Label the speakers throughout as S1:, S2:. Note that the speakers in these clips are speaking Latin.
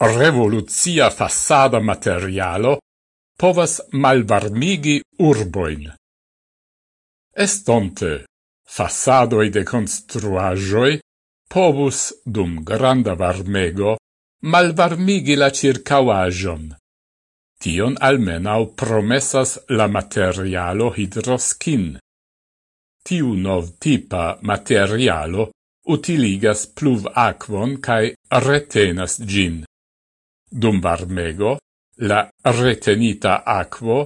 S1: revoluzia fassada materialo povas malvarmigi urboin. Estonte, fassadoi de construajoi povus dum granda varmego malvarmigi la circauajon. Tion almenau promessas la materialo hidroskin. Tiu nov tipa materialo utiligas pluv aquon cae retenas gin. Dum varmego, la retenita aquo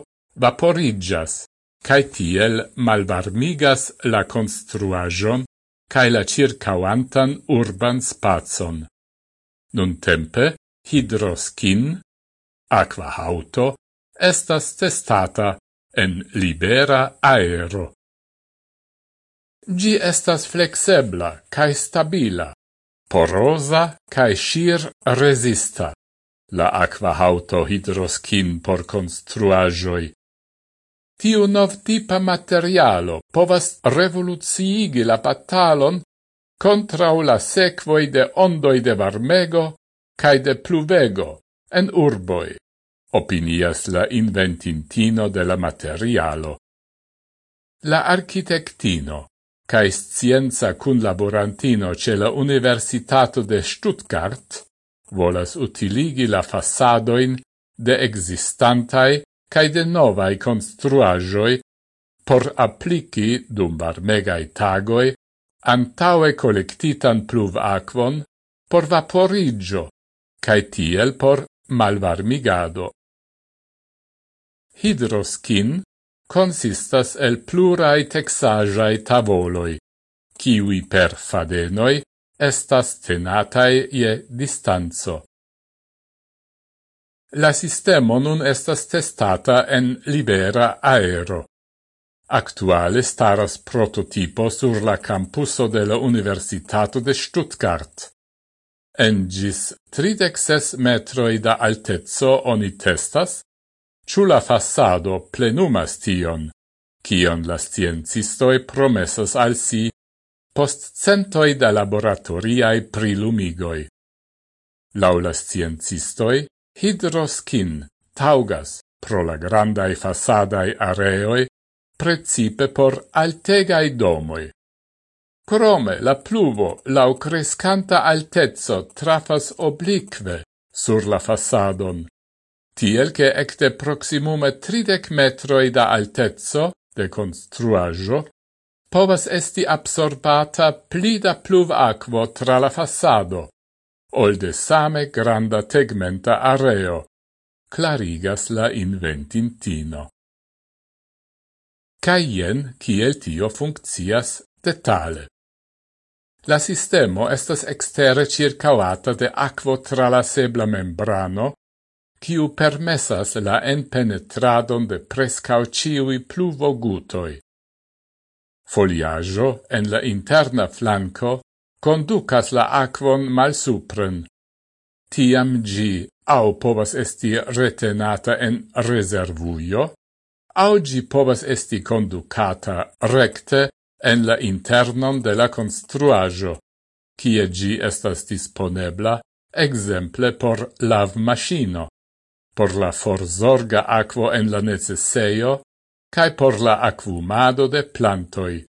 S1: vaporigas, cae tiel malvarmigas la construajon cae la circauantan urban spazon. Nun tempe, hidroskin, aqua auto, estas testata en libera aero. Gi estas flexebla cae stabila, porosa cae shir resista la aqua auto hidroskin por construajoi. Tiu nov tipa materialo povas revoluciigi la batalon contrau la sequoi de ondoi de varmego cae de pluvego en urboi, opinias la inventintino de la materialo. La architectino cae scienza cun laborantino ce la Universitato de Stuttgart volas utiligi la fassadoin de existantai cae de novai construajoi por applici dum varmegai tagoi antaue collectitan pluv aquon por vaporigio cae tiel por malvarmigado. Hidroskin consistas el plurai texajai tavoloi, kiwi per fadenoi estas tenatai je distanzo. La sistemo nun estas testata en libera aero. Actuale staras prototipo sur la campuso de la Universitato de Stuttgart. En gis 36 metroi da altezzo oni testas, ciù la fassado plenumas tion, cion la sciencistoi promesas al si post centoi da laboratoriae prilumigoi. Laula sciencistoi, hidroskin taugas pro la grandai fasadae areoi, precipe por altegai domoi. Crome la pluvo lau crescanta altezzo trafas oblique sur la fasadon, tiel che ecte proximume tridec metroi da altezzo de construajo povas esti absorbata pli da pluv aquo tra la fassado, ol de same granda tegmenta areo, clarigas la inventintino. Caien kiel tio funccias detale. La sistemo estas extere circauata de aquo tra la sebla membrano, kiu permessas la enpenetradon de prescau ciui pluvogutoi. Foliaggio en la interna flanco conducas la aquon malsupren. Tiam gi au povas esti retenata en reservuio, au gi povas esti conducata recte en la internon de la construaggio, kie gi estas disponebla, exemple por lav machino, por la forzorga aquo en la necesseio, cae por la acvumado de plantoi.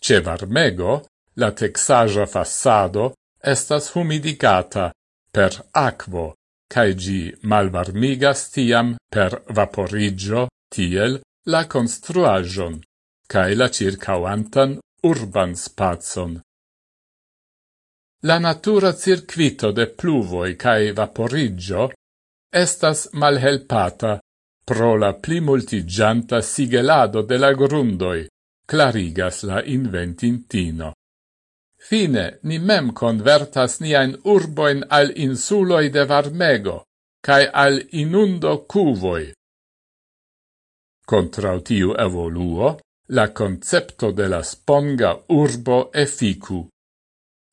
S1: Ce varmego, la texaja fassado estas humidicata per aquo, cae gi malvarmigas tiam per vaporigio tiel la construajon, cae la circauantan urban spazon. La natura circuito de pluvoi cae vaporigio estas malhelpata pro la pli multigianta sigelado de la grundoi, clarigas la inventintino. Fine, ni mem convertas niain urboin al insuloi de varmego, cae al inundo cuvoi. Contrau tiu evoluo, la concepto de la sponga urbo efficu.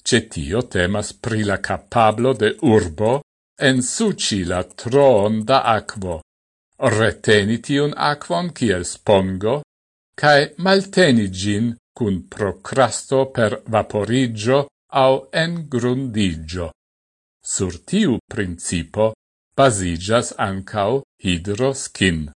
S1: Cetio temas pri la capablo de urbo en suci la troon da aquo, reteni tiun aquam kiel spongo, cae malteni gin cun procrasto per vaporigio au engrundigio. Sur tiu principo basigas ancau hidroskin.